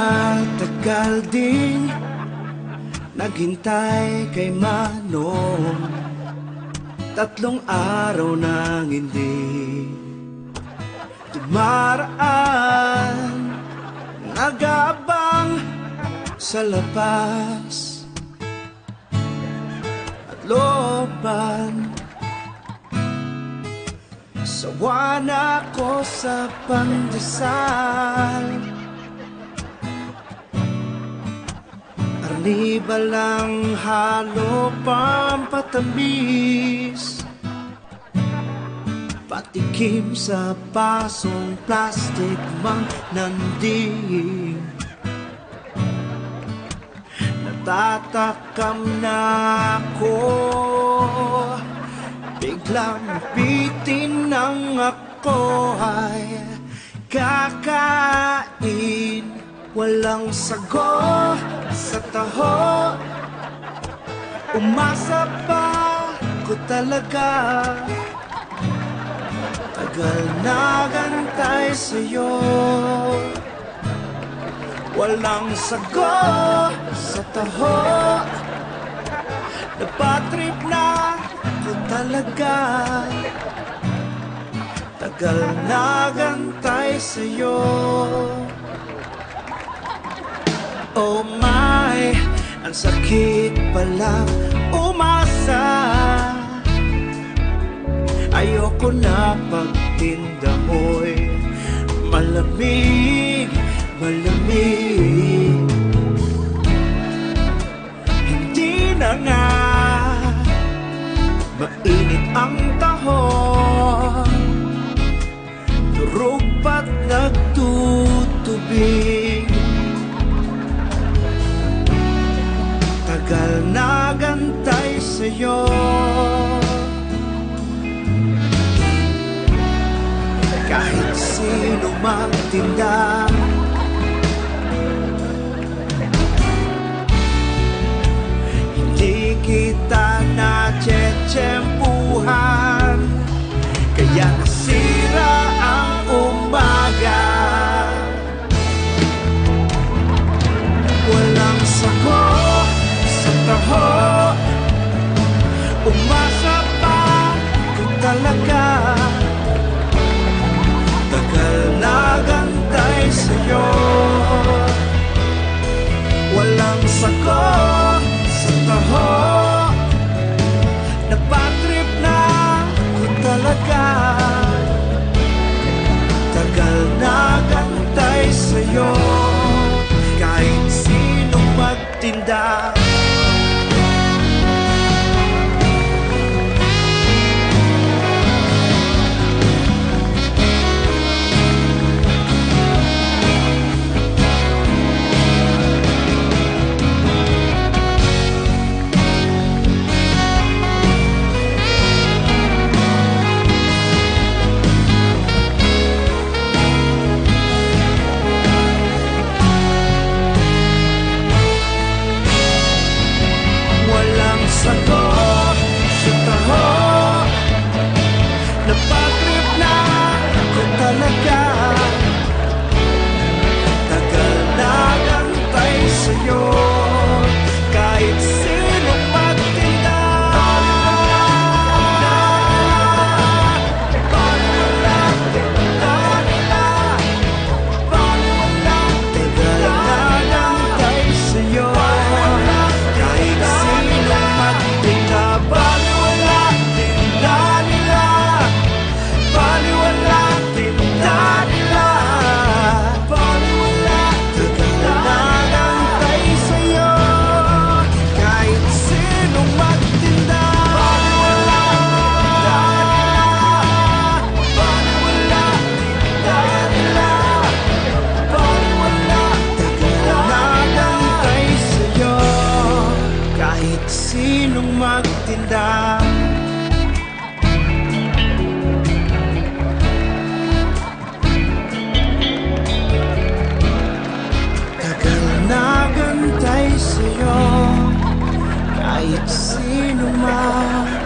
Matagal din Naghintay kay Manong. Tatlong araw nang hindi Dumaraan Nagabang sa labas At looban Sawa na ako sa pandesal Arniba lang halo pampatamis Patikim sa pasong plastic mang nandig Natatakam na ako. Biglang bitin ng ako ay kakain Walang sago sa taho. Umasa pa ko talaga. Tagal na gantay sa'yo. Walang sago sa taho. Napatrip na ko talaga. Tagal na gantay sa'yo Oh my, ang sakit pala umasa. Ayoko na pagtinda mo'y malamig, malamig. Hindi na nga mainit ang tahon Durog ba't nagtutubig Tagal na gantay sa'yo. Kahit sino magtinda magtinda Walang ako talaga sinong magtinda? Tagal na gantay sa'yo. Kahit sino magtinda.